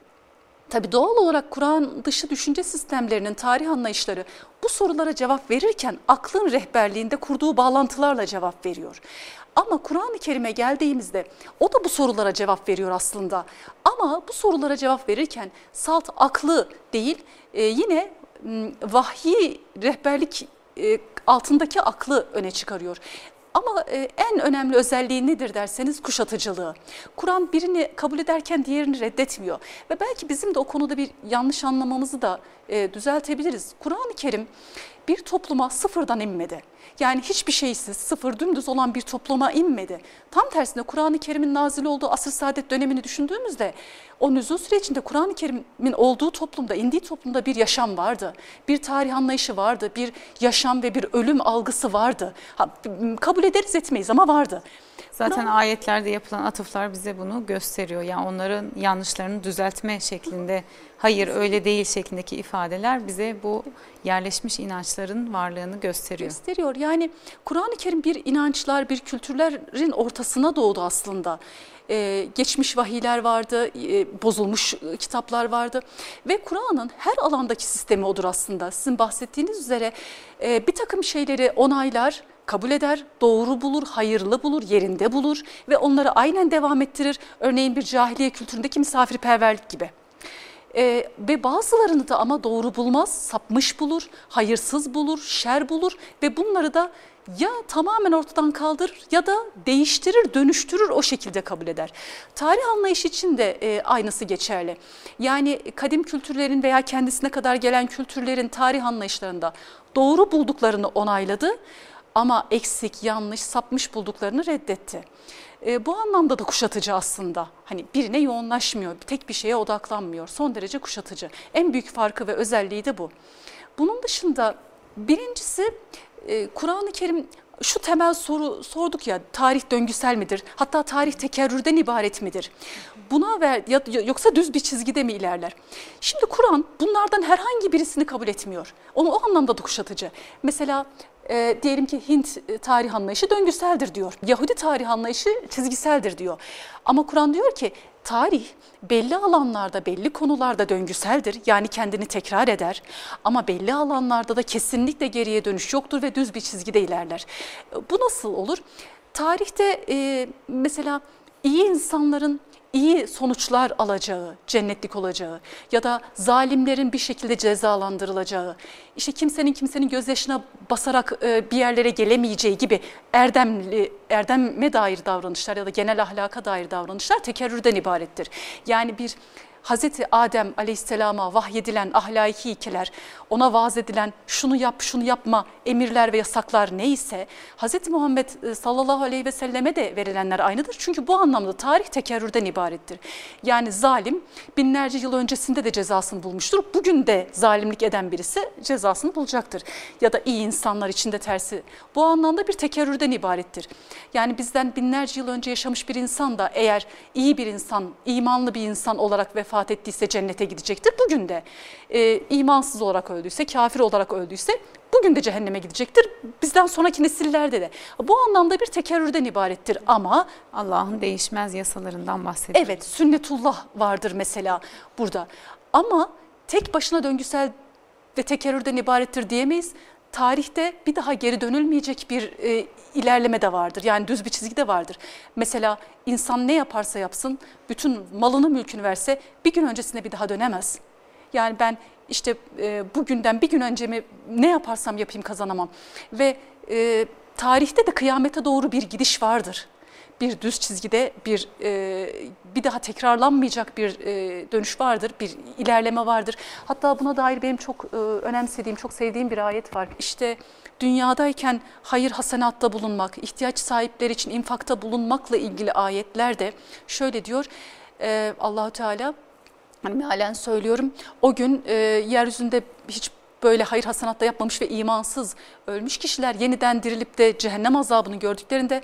Tabi doğal olarak Kur'an dışı düşünce sistemlerinin tarih anlayışları bu sorulara cevap verirken aklın rehberliğinde kurduğu bağlantılarla cevap veriyor. Ama Kur'an-ı Kerim'e geldiğimizde o da bu sorulara cevap veriyor aslında. Ama bu sorulara cevap verirken salt aklı değil e, yine vahyi rehberlik e, altındaki aklı öne çıkarıyor. Ama e, en önemli özelliği nedir derseniz kuşatıcılığı. Kur'an birini kabul ederken diğerini reddetmiyor. Ve belki bizim de o konuda bir yanlış anlamamızı da düzeltebiliriz. Kur'an-ı Kerim bir topluma sıfırdan inmedi. Yani hiçbir şeysiz, sıfır dümdüz olan bir topluma inmedi. Tam tersine Kur'an-ı Kerim'in nazil olduğu asır saadet dönemini düşündüğümüzde o nüzul sürecinde Kur'an-ı Kerim'in olduğu toplumda, indiği toplumda bir yaşam vardı. Bir tarih anlayışı vardı, bir yaşam ve bir ölüm algısı vardı. Ha, kabul ederiz etmeyiz ama vardı. Zaten ayetlerde yapılan atıflar bize bunu gösteriyor. Yani onların yanlışlarını düzeltme şeklinde, hayır öyle değil şeklindeki ifadeler bize bu yerleşmiş inançların varlığını gösteriyor. Gösteriyor. Yani Kur'an-ı Kerim bir inançlar, bir kültürlerin ortasına doğdu aslında. Ee, geçmiş vahiyler vardı, e, bozulmuş kitaplar vardı ve Kur'an'ın her alandaki sistemi odur aslında. Sizin bahsettiğiniz üzere e, bir takım şeyleri onaylar, kabul eder, doğru bulur, hayırlı bulur, yerinde bulur ve onları aynen devam ettirir. Örneğin bir cahiliye kültüründeki misafirperverlik gibi. Ee, ve bazılarını da ama doğru bulmaz, sapmış bulur, hayırsız bulur, şer bulur ve bunları da ya tamamen ortadan kaldırır ya da değiştirir, dönüştürür o şekilde kabul eder. Tarih anlayışı için de e, aynısı geçerli. Yani kadim kültürlerin veya kendisine kadar gelen kültürlerin tarih anlayışlarında doğru bulduklarını onayladı ama eksik, yanlış, sapmış bulduklarını reddetti. E, bu anlamda da kuşatıcı aslında. Hani birine yoğunlaşmıyor, tek bir şeye odaklanmıyor. Son derece kuşatıcı. En büyük farkı ve özelliği de bu. Bunun dışında birincisi e, Kur'an-ı Kerim şu temel soru sorduk ya tarih döngüsel midir? Hatta tarih tekerrürden ibaret midir? Buna ver ya, yoksa düz bir çizgide mi ilerler? Şimdi Kur'an bunlardan herhangi birisini kabul etmiyor. Onu o anlamda da kuşatıcı. Mesela e, diyelim ki Hint e, tarih anlayışı döngüseldir diyor. Yahudi tarih anlayışı çizgiseldir diyor. Ama Kur'an diyor ki tarih belli alanlarda, belli konularda döngüseldir. Yani kendini tekrar eder. Ama belli alanlarda da kesinlikle geriye dönüş yoktur ve düz bir çizgide ilerler. Bu nasıl olur? Tarihte e, mesela iyi insanların iyi sonuçlar alacağı, cennetlik olacağı ya da zalimlerin bir şekilde cezalandırılacağı, işte kimsenin kimsenin gözyaşına basarak e, bir yerlere gelemeyeceği gibi erdemli, erdeme dair davranışlar ya da genel ahlaka dair davranışlar tekerrürden ibarettir. Yani bir Hazreti Adem aleyhisselama vahyedilen ahlaki ilkeler, ona vaaz edilen şunu yap şunu yapma emirler ve yasaklar neyse Hazreti Muhammed e, sallallahu aleyhi ve selleme de verilenler aynıdır. Çünkü bu anlamda tarih tekerrürden ibarettir. Yani zalim binlerce yıl öncesinde de cezasını bulmuştur. Bugün de zalimlik eden birisi cezasını bulacaktır. Ya da iyi insanlar içinde tersi. Bu anlamda bir tekerrürden ibarettir. Yani bizden binlerce yıl önce yaşamış bir insan da eğer iyi bir insan, imanlı bir insan olarak vefat vefat ettiyse cennete gidecektir. Bugün de e, imansız olarak öldüyse, kafir olarak öldüyse bugün de cehenneme gidecektir. Bizden sonraki nesillerde de. Bu anlamda bir tekerrürden ibarettir ama Allah'ın değişmez yasalarından bahsediyor. Evet, sünnetullah vardır mesela burada. Ama tek başına döngüsel ve tekerrürden ibarettir diyemeyiz tarihte bir daha geri dönülmeyecek bir e, ilerleme de vardır. Yani düz bir çizgi de vardır. Mesela insan ne yaparsa yapsın, bütün malını mülkünü verse bir gün öncesine bir daha dönemez. Yani ben işte e, bugünden bir gün önce mi ne yaparsam yapayım kazanamam. Ve e, tarihte de kıyamete doğru bir gidiş vardır. Bir düz çizgide bir e, bir daha tekrarlanmayacak bir e, dönüş vardır, bir ilerleme vardır. Hatta buna dair benim çok e, önemsediğim, çok sevdiğim bir ayet var. İşte dünyadayken hayır hasenatta bulunmak, ihtiyaç sahipleri için infakta bulunmakla ilgili ayetlerde şöyle diyor e, Allahu Teala hani mealen söylüyorum o gün e, yeryüzünde hiç böyle hayır hasanatta yapmamış ve imansız ölmüş kişiler yeniden dirilip de cehennem azabını gördüklerinde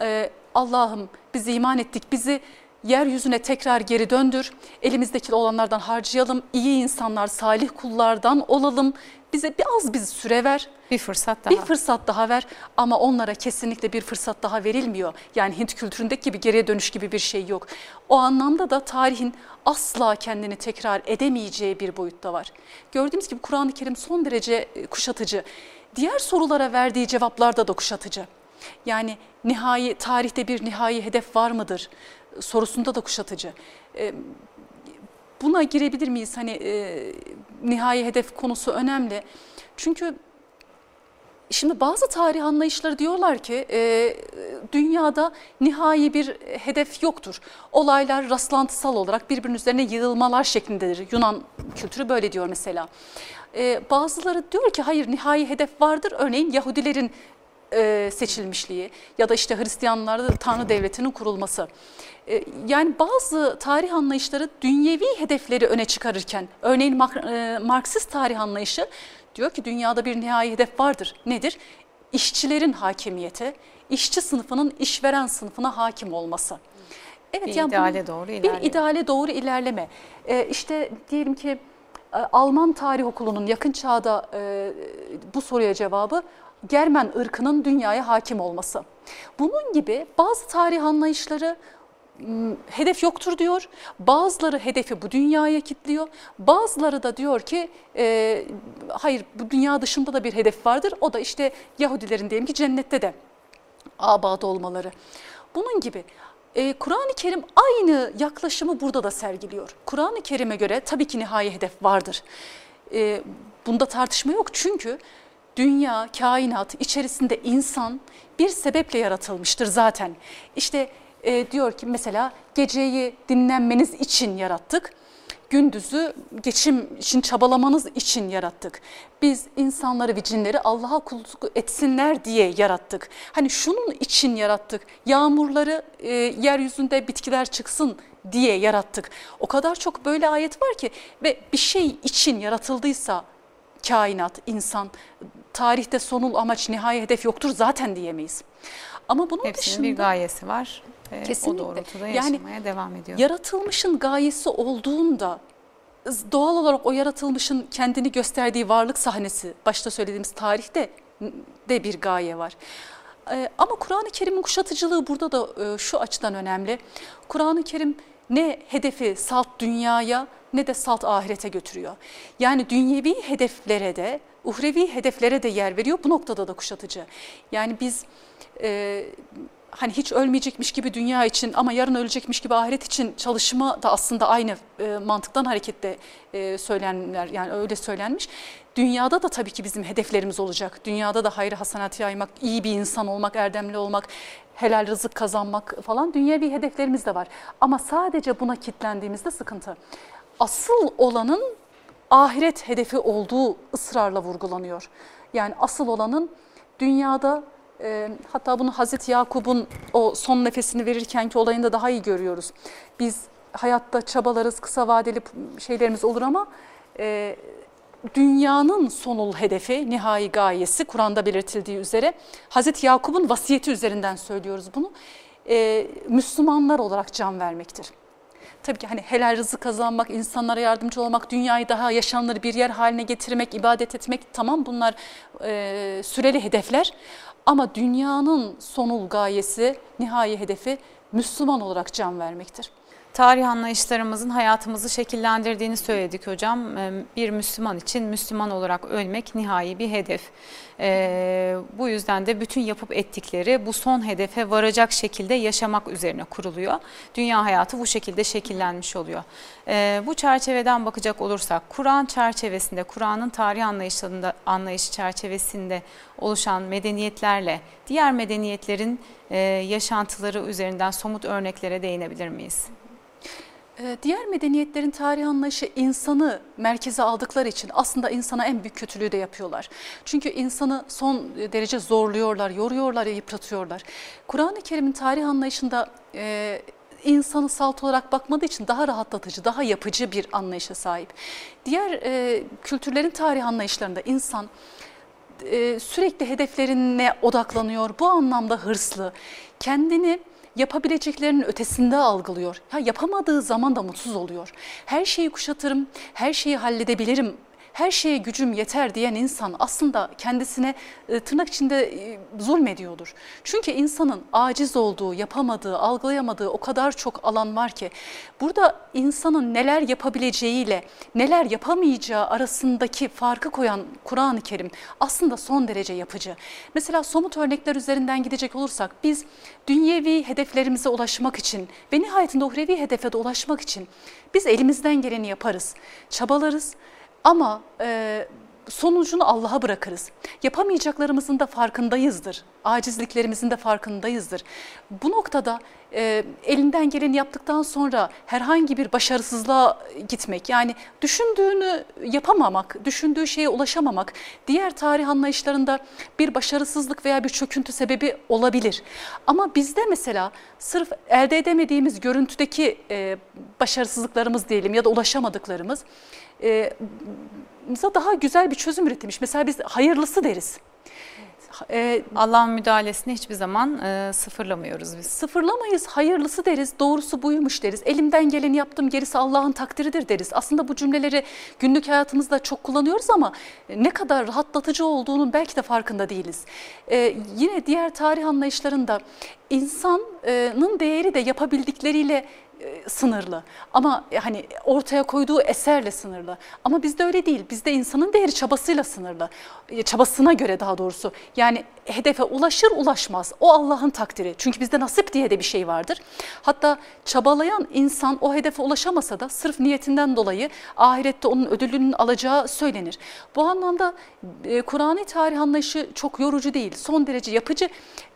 e, Allah'ım biz iman ettik bizi yeryüzüne tekrar geri döndür. Elimizdeki olanlardan harcayalım. iyi insanlar, salih kullardan olalım. Bize biraz biz süre ver. Bir fırsat daha. Bir fırsat daha ver ama onlara kesinlikle bir fırsat daha verilmiyor. Yani Hint kültüründeki gibi geriye dönüş gibi bir şey yok. O anlamda da tarihin asla kendini tekrar edemeyeceği bir boyutta var. Gördüğümüz gibi Kur'an-ı Kerim son derece e, kuşatıcı. Diğer sorulara verdiği cevaplarda da kuşatıcı. Yani nihai tarihte bir nihai hedef var mıdır sorusunda da kuşatıcı. E, buna girebilir miyiz? Hani e, nihai hedef konusu önemli. Çünkü Şimdi bazı tarih anlayışları diyorlar ki e, dünyada nihai bir hedef yoktur. Olaylar rastlantısal olarak birbirinin üzerine yığılmalar şeklindedir. Yunan kültürü böyle diyor mesela. E, bazıları diyor ki hayır nihai hedef vardır. Örneğin Yahudilerin e, seçilmişliği ya da işte Hristiyanlarda Tanrı devletinin kurulması. E, yani bazı tarih anlayışları dünyevi hedefleri öne çıkarırken örneğin e, Marksist tarih anlayışı diyor ki dünyada bir nihai hedef vardır. Nedir? İşçilerin hakimiyeti, işçi sınıfının işveren sınıfına hakim olması. Evet, bir yani ideale bunun, doğru ilerleme. Bir ideale doğru ilerleme. Ee, işte diyelim ki Alman Tarih Okulu'nun yakın çağda e, bu soruya cevabı Germen ırkının dünyaya hakim olması. Bunun gibi bazı tarih anlayışları hedef yoktur diyor. Bazıları hedefi bu dünyaya kilitliyor. Bazıları da diyor ki e, hayır bu dünya dışında da bir hedef vardır. O da işte Yahudilerin diyelim ki cennette de abadı olmaları. Bunun gibi e, Kur'an-ı Kerim aynı yaklaşımı burada da sergiliyor. Kur'an-ı Kerim'e göre tabii ki nihai hedef vardır. E, bunda tartışma yok çünkü dünya, kainat içerisinde insan bir sebeple yaratılmıştır zaten. İşte e, diyor ki mesela geceyi dinlenmeniz için yarattık. Gündüzü geçim için çabalamanız için yarattık. Biz insanları ve cinleri Allah'a kulluk etsinler diye yarattık. Hani şunun için yarattık. Yağmurları e, yeryüzünde bitkiler çıksın diye yarattık. O kadar çok böyle ayet var ki ve bir şey için yaratıldıysa kainat, insan, tarihte sonul amaç, nihai hedef yoktur zaten diyemeyiz. Ama bunun Hepsinin dışında bir gayesi var. Kesinlikle. o doğrultuda yaşamaya yani, devam ediyor. Yaratılmışın gayesi olduğunda doğal olarak o yaratılmışın kendini gösterdiği varlık sahnesi başta söylediğimiz tarihte de bir gaye var. Ee, ama Kur'an-ı Kerim'in kuşatıcılığı burada da e, şu açıdan önemli. Kur'an-ı Kerim ne hedefi salt dünyaya ne de salt ahirete götürüyor. Yani dünyevi hedeflere de uhrevi hedeflere de yer veriyor. Bu noktada da kuşatıcı. Yani biz e, hani hiç ölmeyecekmiş gibi dünya için ama yarın ölecekmiş gibi ahiret için çalışma da aslında aynı e, mantıktan hareketle e, söylenler yani öyle söylenmiş. Dünyada da tabii ki bizim hedeflerimiz olacak. Dünyada da hayır hasanat yaymak, iyi bir insan olmak, erdemli olmak, helal rızık kazanmak falan dünyevi hedeflerimiz de var. Ama sadece buna kitlendiğimizde sıkıntı. Asıl olanın ahiret hedefi olduğu ısrarla vurgulanıyor. Yani asıl olanın dünyada e, hatta bunu Hazreti Yakup'un o son nefesini verirken ki olayında daha iyi görüyoruz. Biz hayatta çabalarız, kısa vadeli şeylerimiz olur ama e, dünyanın sonul hedefi, nihai gayesi Kur'an'da belirtildiği üzere Hazreti Yakup'un vasiyeti üzerinden söylüyoruz bunu. E, Müslümanlar olarak can vermektir. Tabii ki hani helal rızık kazanmak, insanlara yardımcı olmak, dünyayı daha yaşanılır bir yer haline getirmek, ibadet etmek tamam bunlar e, süreli hedefler. Ama dünyanın sonul gayesi, nihai hedefi Müslüman olarak can vermektir. Tarih anlayışlarımızın hayatımızı şekillendirdiğini söyledik hocam. Ee, bir Müslüman için Müslüman olarak ölmek nihai bir hedef. Ee, bu yüzden de bütün yapıp ettikleri bu son hedefe varacak şekilde yaşamak üzerine kuruluyor. Dünya hayatı bu şekilde şekillenmiş oluyor. Ee, bu çerçeveden bakacak olursak Kur'an çerçevesinde, Kur'an'ın tarih anlayışında, anlayışı çerçevesinde oluşan medeniyetlerle diğer medeniyetlerin e, yaşantıları üzerinden somut örneklere değinebilir miyiz? Ee, diğer medeniyetlerin tarih anlayışı insanı merkeze aldıkları için aslında insana en büyük kötülüğü de yapıyorlar. Çünkü insanı son derece zorluyorlar, yoruyorlar, yıpratıyorlar. Kur'an-ı Kerim'in tarih anlayışında e, insanı salt olarak bakmadığı için daha rahatlatıcı, daha yapıcı bir anlayışa sahip. Diğer e, kültürlerin tarih anlayışlarında insan e, sürekli hedeflerine odaklanıyor. Bu anlamda hırslı, kendini yapabileceklerinin ötesinde algılıyor. Ya yapamadığı zaman da mutsuz oluyor. Her şeyi kuşatırım, her şeyi halledebilirim her şeye gücüm yeter diyen insan aslında kendisine e, tırnak içinde e, zulmediyordur. Çünkü insanın aciz olduğu, yapamadığı, algılayamadığı o kadar çok alan var ki burada insanın neler yapabileceğiyle neler yapamayacağı arasındaki farkı koyan Kur'an-ı Kerim aslında son derece yapıcı. Mesela somut örnekler üzerinden gidecek olursak biz dünyevi hedeflerimize ulaşmak için ve nihayetinde uhrevi hedefe de ulaşmak için biz elimizden geleni yaparız, çabalarız ama e, sonucunu Allah'a bırakırız. Yapamayacaklarımızın da farkındayızdır. Acizliklerimizin de farkındayızdır. Bu noktada e, elinden geleni yaptıktan sonra herhangi bir başarısızlığa gitmek yani düşündüğünü yapamamak, düşündüğü şeye ulaşamamak diğer tarih anlayışlarında bir başarısızlık veya bir çöküntü sebebi olabilir. Ama bizde mesela sırf elde edemediğimiz görüntüdeki e, başarısızlıklarımız diyelim ya da ulaşamadıklarımız e, daha güzel bir çözüm üretilmiş. Mesela biz hayırlısı deriz. E, Allah'ın müdahalesini hiçbir zaman e, sıfırlamıyoruz biz. Sıfırlamayız, hayırlısı deriz, doğrusu buymuş deriz. Elimden geleni yaptım, gerisi Allah'ın takdiridir deriz. Aslında bu cümleleri günlük hayatımızda çok kullanıyoruz ama ne kadar rahatlatıcı olduğunun belki de farkında değiliz. E, yine diğer tarih anlayışlarında insanın değeri de yapabildikleriyle e, sınırlı. Ama e, hani ortaya koyduğu eserle sınırlı. Ama bizde öyle değil. Bizde insanın değeri çabasıyla sınırlı. E, çabasına göre daha doğrusu. Yani hedefe ulaşır ulaşmaz. O Allah'ın takdiri. Çünkü bizde nasip diye de bir şey vardır. Hatta çabalayan insan o hedefe ulaşamasa da sırf niyetinden dolayı ahirette onun ödülünün alacağı söylenir. Bu anlamda e, Kur'an'ı tarih anlayışı çok yorucu değil. Son derece yapıcı.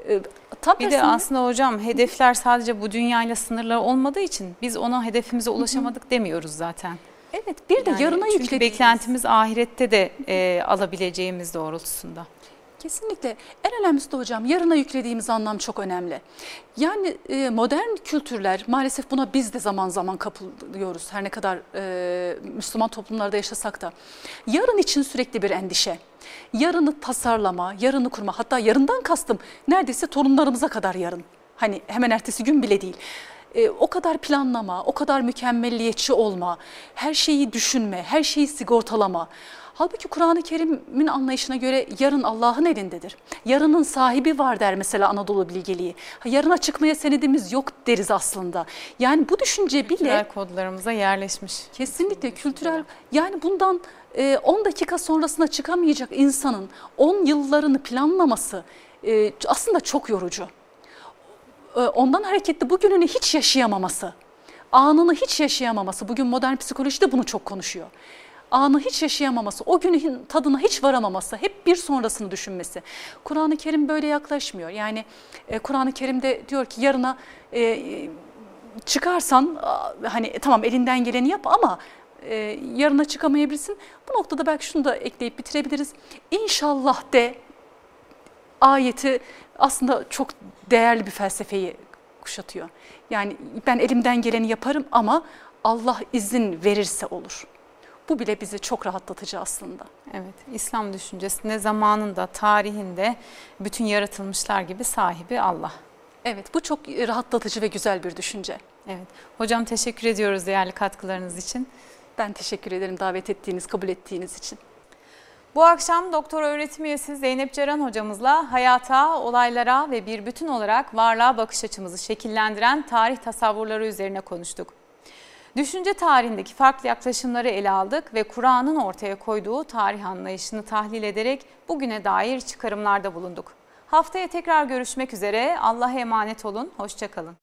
E, tam bir de aslında hocam hedefler sadece bu dünyayla sınırlı olmadığı için biz ona hedefimize ulaşamadık Hı -hı. demiyoruz zaten. Evet bir de yani yarına yüklediğimiz. Çünkü beklentimiz ahirette de e, alabileceğimiz doğrultusunda. Kesinlikle. En önemlisi de hocam yarına yüklediğimiz anlam çok önemli. Yani e, modern kültürler maalesef buna biz de zaman zaman kapılıyoruz. Her ne kadar e, Müslüman toplumlarda yaşasak da. Yarın için sürekli bir endişe. Yarını tasarlama, yarını kurma. Hatta yarından kastım neredeyse torunlarımıza kadar yarın. Hani hemen ertesi gün bile değil. E, o kadar planlama, o kadar mükemmelliyetçi olma, her şeyi düşünme, her şeyi sigortalama. Halbuki Kur'an-ı Kerim'in anlayışına göre yarın Allah'ın elindedir. Yarının sahibi var der mesela Anadolu bilgeliği. Yarına çıkmaya senedimiz yok deriz aslında. Yani bu düşünce bile... Kültürel kodlarımıza yerleşmiş. Kesinlikle kültürel. Yani bundan 10 e, dakika sonrasına çıkamayacak insanın 10 yıllarını planlaması e, aslında çok yorucu. E, ondan hareketli bugününü hiç yaşayamaması, anını hiç yaşayamaması. Bugün modern psikoloji de bunu çok konuşuyor anı hiç yaşayamaması, o günün tadına hiç varamaması, hep bir sonrasını düşünmesi. Kur'an-ı Kerim böyle yaklaşmıyor. Yani e, Kur'an-ı Kerim'de diyor ki yarına e, çıkarsan hani tamam elinden geleni yap ama e, yarına çıkamayabilirsin. Bu noktada belki şunu da ekleyip bitirebiliriz. İnşallah de ayeti aslında çok değerli bir felsefeyi kuşatıyor. Yani ben elimden geleni yaparım ama Allah izin verirse olur. Bu bile bizi çok rahatlatıcı aslında. Evet, İslam düşüncesinde zamanında, tarihinde bütün yaratılmışlar gibi sahibi Allah. Evet, bu çok rahatlatıcı ve güzel bir düşünce. Evet, hocam teşekkür ediyoruz değerli katkılarınız için. Ben teşekkür ederim davet ettiğiniz, kabul ettiğiniz için. Bu akşam doktor öğretim üyesi Zeynep Ceren hocamızla hayata, olaylara ve bir bütün olarak varlığa bakış açımızı şekillendiren tarih tasavvurları üzerine konuştuk. Düşünce tarihindeki farklı yaklaşımları ele aldık ve Kur'an'ın ortaya koyduğu tarih anlayışını tahlil ederek bugüne dair çıkarımlarda bulunduk. Haftaya tekrar görüşmek üzere. Allah'a emanet olun. Hoşçakalın.